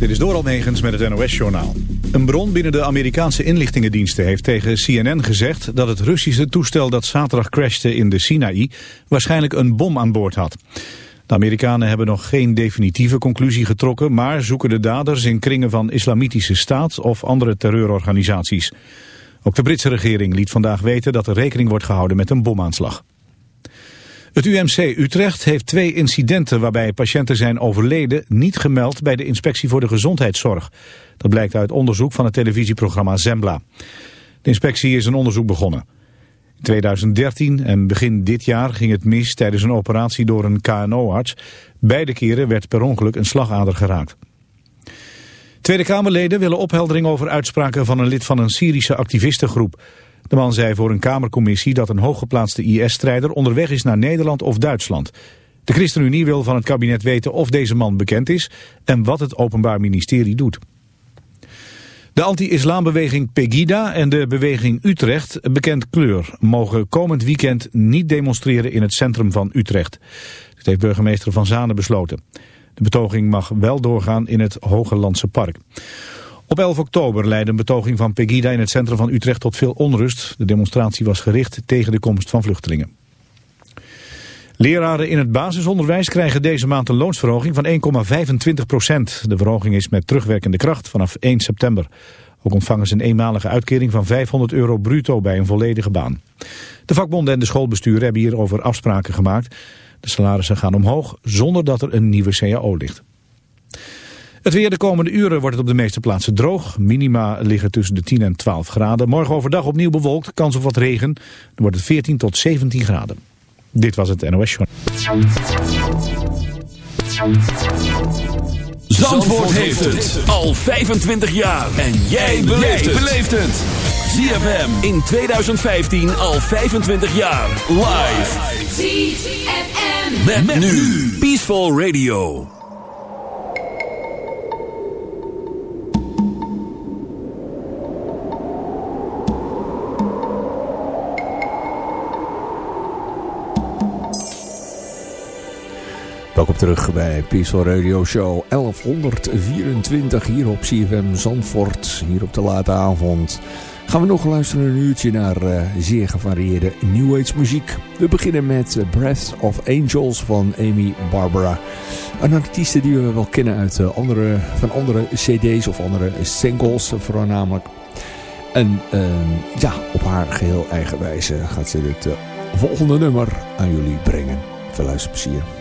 Dit is Doral Negens met het NOS-journaal. Een bron binnen de Amerikaanse inlichtingendiensten heeft tegen CNN gezegd... dat het Russische toestel dat zaterdag crashte in de Sinaï... waarschijnlijk een bom aan boord had. De Amerikanen hebben nog geen definitieve conclusie getrokken... maar zoeken de daders in kringen van islamitische staat of andere terreurorganisaties. Ook de Britse regering liet vandaag weten dat er rekening wordt gehouden met een bomaanslag. Het UMC Utrecht heeft twee incidenten waarbij patiënten zijn overleden niet gemeld bij de Inspectie voor de Gezondheidszorg. Dat blijkt uit onderzoek van het televisieprogramma Zembla. De inspectie is een onderzoek begonnen. In 2013 en begin dit jaar ging het mis tijdens een operatie door een KNO-arts. Beide keren werd per ongeluk een slagader geraakt. Tweede Kamerleden willen opheldering over uitspraken van een lid van een Syrische activistengroep. De man zei voor een Kamercommissie dat een hooggeplaatste IS-strijder onderweg is naar Nederland of Duitsland. De ChristenUnie wil van het kabinet weten of deze man bekend is en wat het Openbaar Ministerie doet. De anti-islambeweging Pegida en de beweging Utrecht, bekend kleur, mogen komend weekend niet demonstreren in het centrum van Utrecht. Dat heeft burgemeester Van Zanen besloten. De betoging mag wel doorgaan in het Hogelandse Park. Op 11 oktober leidde een betoging van Pegida in het centrum van Utrecht tot veel onrust. De demonstratie was gericht tegen de komst van vluchtelingen. Leraren in het basisonderwijs krijgen deze maand een loonsverhoging van 1,25 procent. De verhoging is met terugwerkende kracht vanaf 1 september. Ook ontvangen ze een eenmalige uitkering van 500 euro bruto bij een volledige baan. De vakbonden en de schoolbesturen hebben hierover afspraken gemaakt. De salarissen gaan omhoog zonder dat er een nieuwe CAO ligt. Het weer de komende uren wordt het op de meeste plaatsen droog. Minima liggen tussen de 10 en 12 graden. Morgen overdag opnieuw bewolkt, kans op wat regen. Dan wordt het 14 tot 17 graden. Dit was het NOS Journal. Zandvoort heeft het al 25 jaar. En jij beleeft het. ZFM in 2015 al 25 jaar. Live. ZFM. met nu. Peaceful Radio. Welkom terug bij Peaceful Radio Show 1124 hier op CFM Zandvoort. Hier op de late avond gaan we nog luisteren een uurtje naar uh, zeer gevarieerde New Age muziek. We beginnen met Breath of Angels van Amy Barbara. Een artieste die we wel kennen uit uh, andere, van andere cd's of andere singles voornamelijk. En uh, ja, op haar geheel eigen wijze gaat ze dit volgende nummer aan jullie brengen. Veel luisterplezier.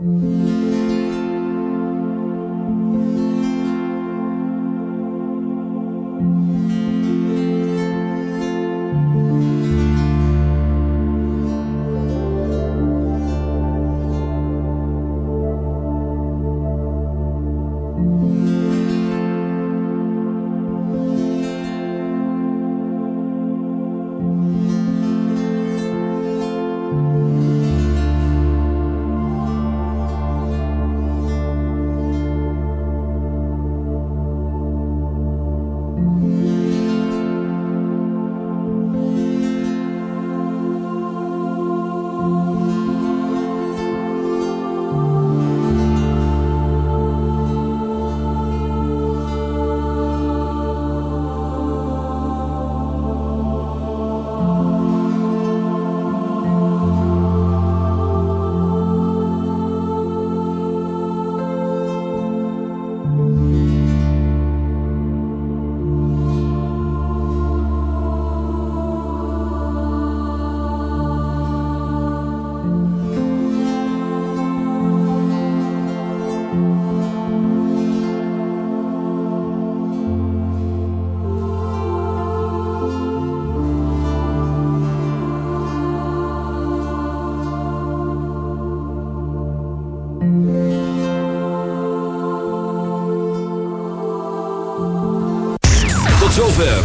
Mm-hmm.